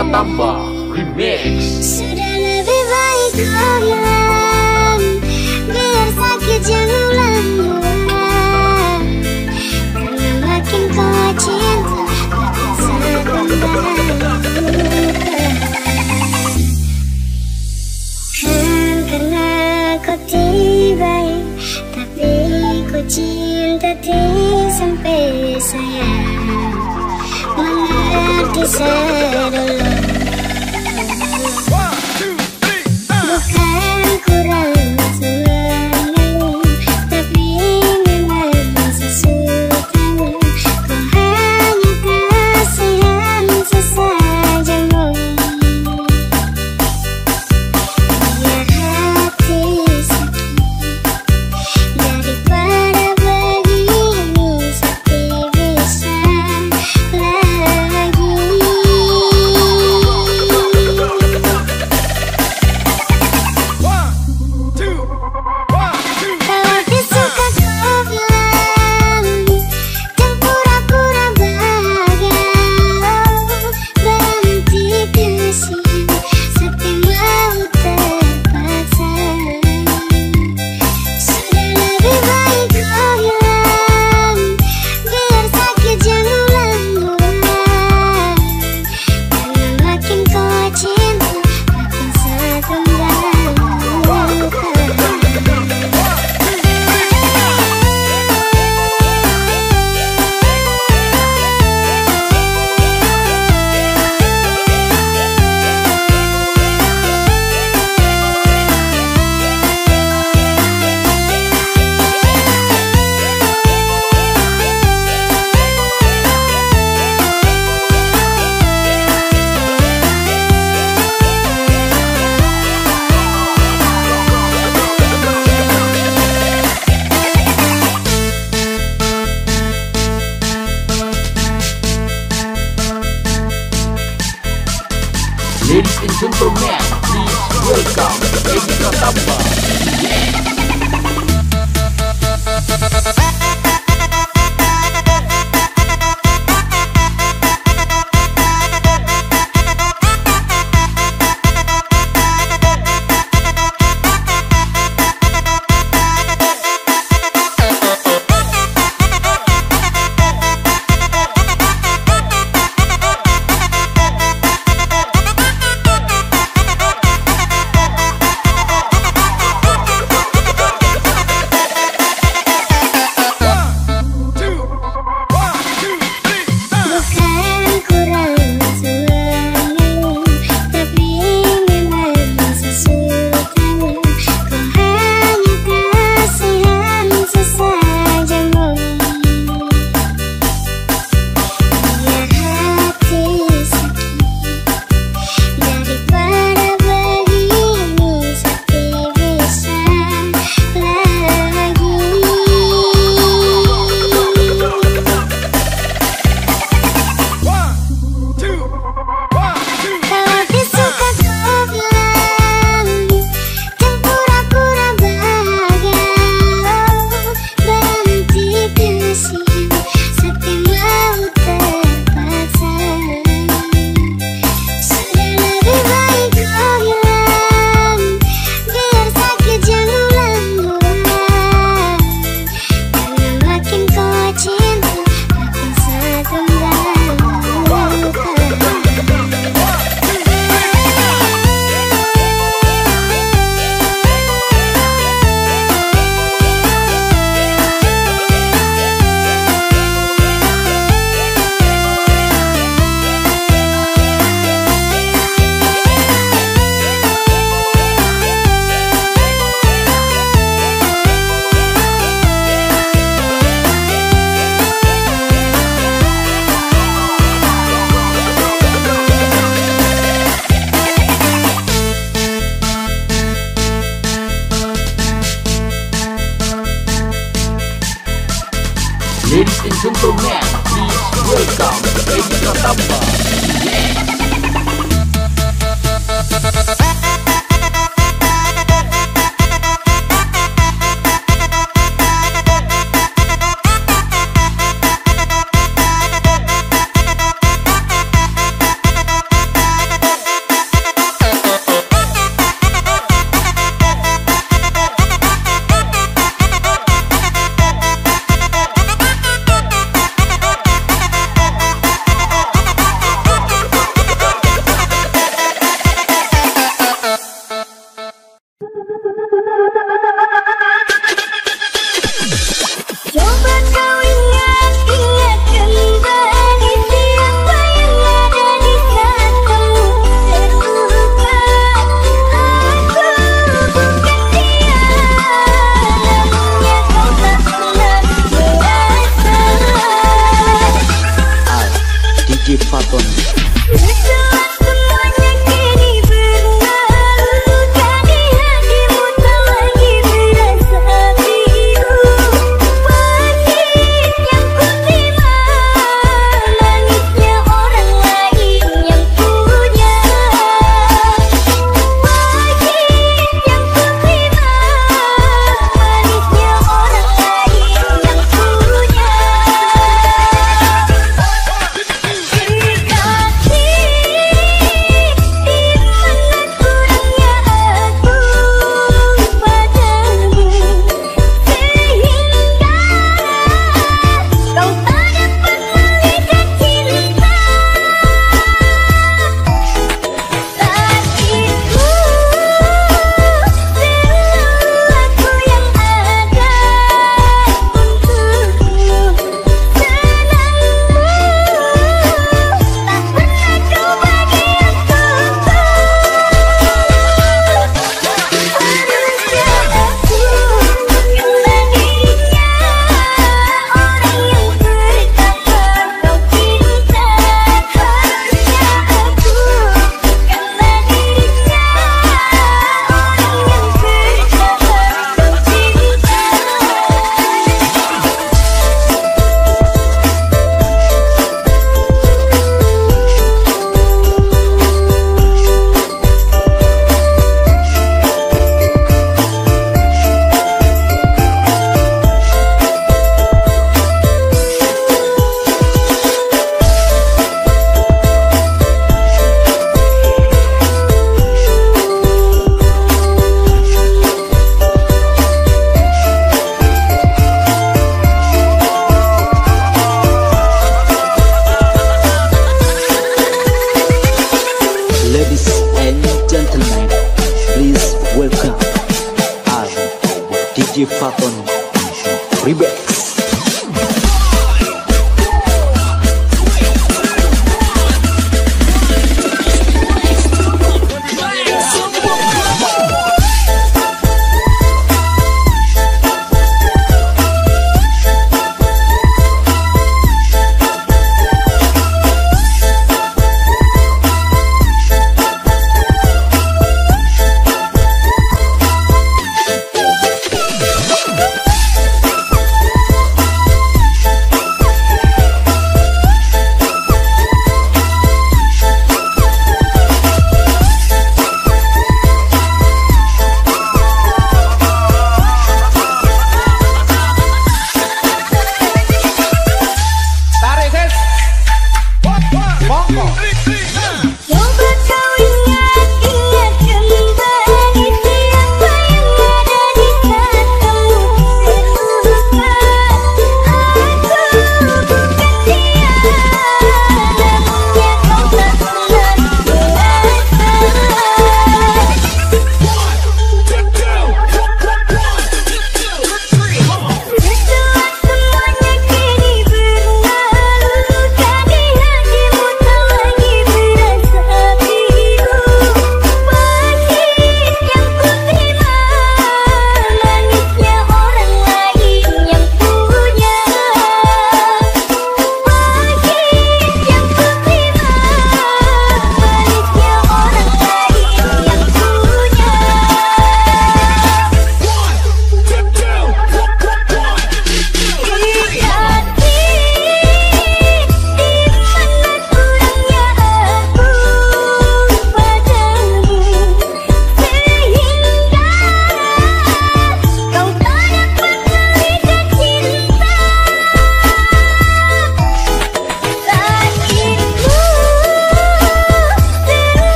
Pratamba Remix. Sudah lebih baik kau hilang Biar sakit jangan ulang Karena makin kau cinta Kan karena kau tiba Tapi kau cinta sampai sayang said alone.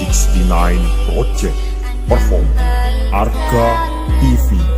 69 Project Perform Arga TV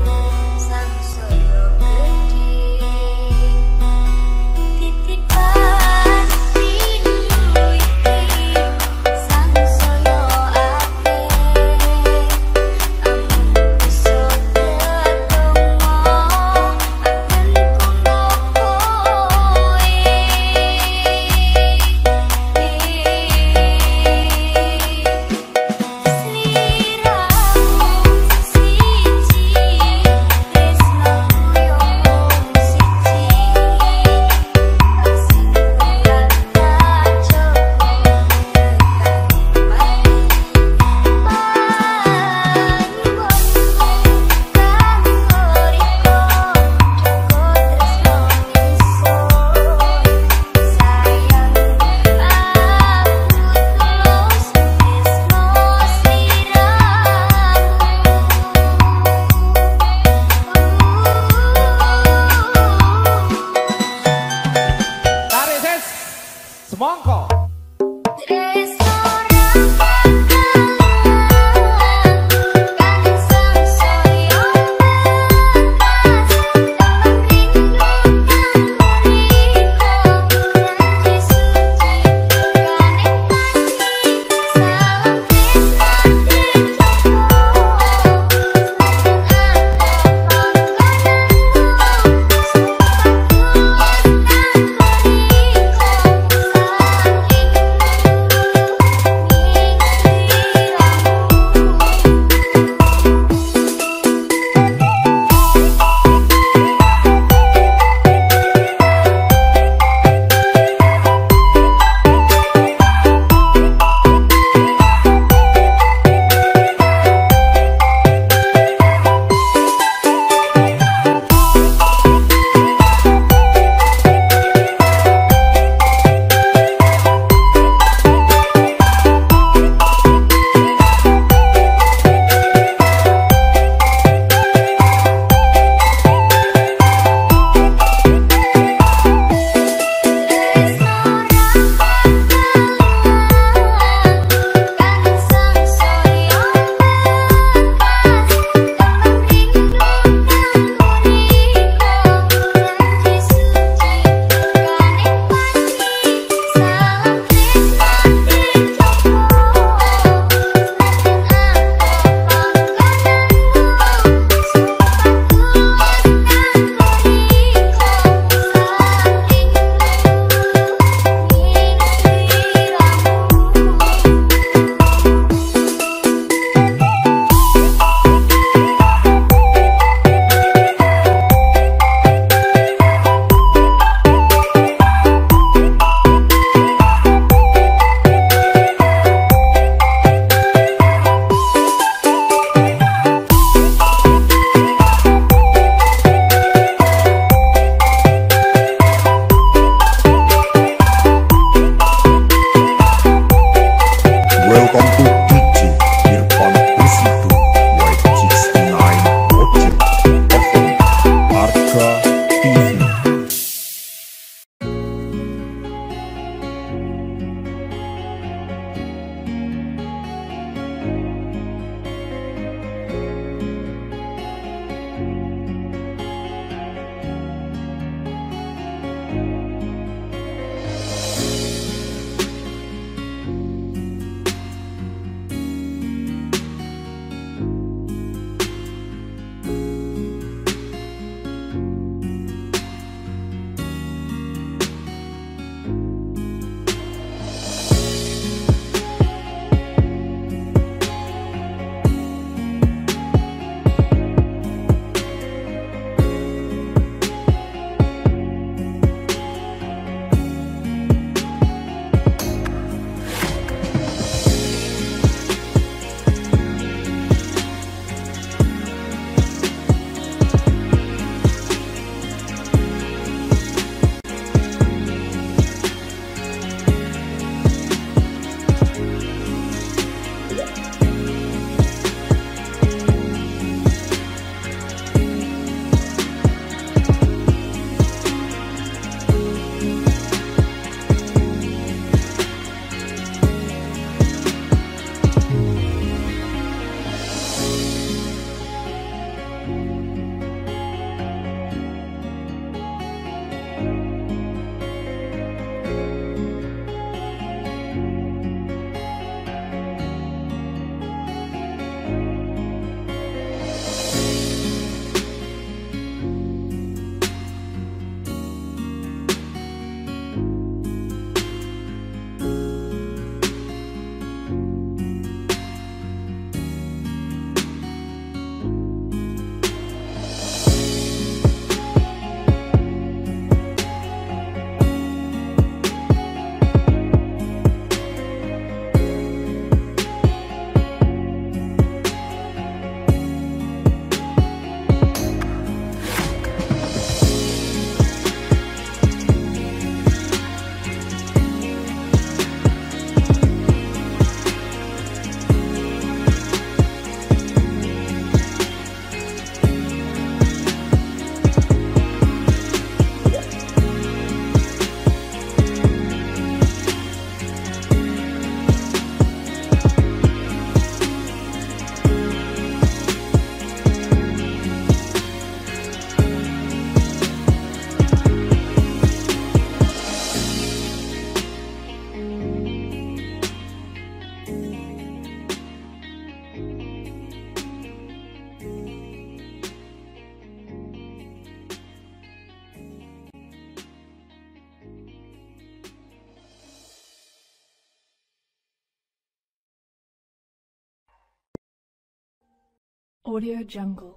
Audio Jungle.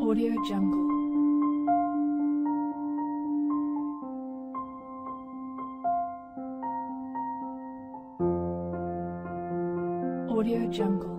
Audio Jungle. Audio Jungle.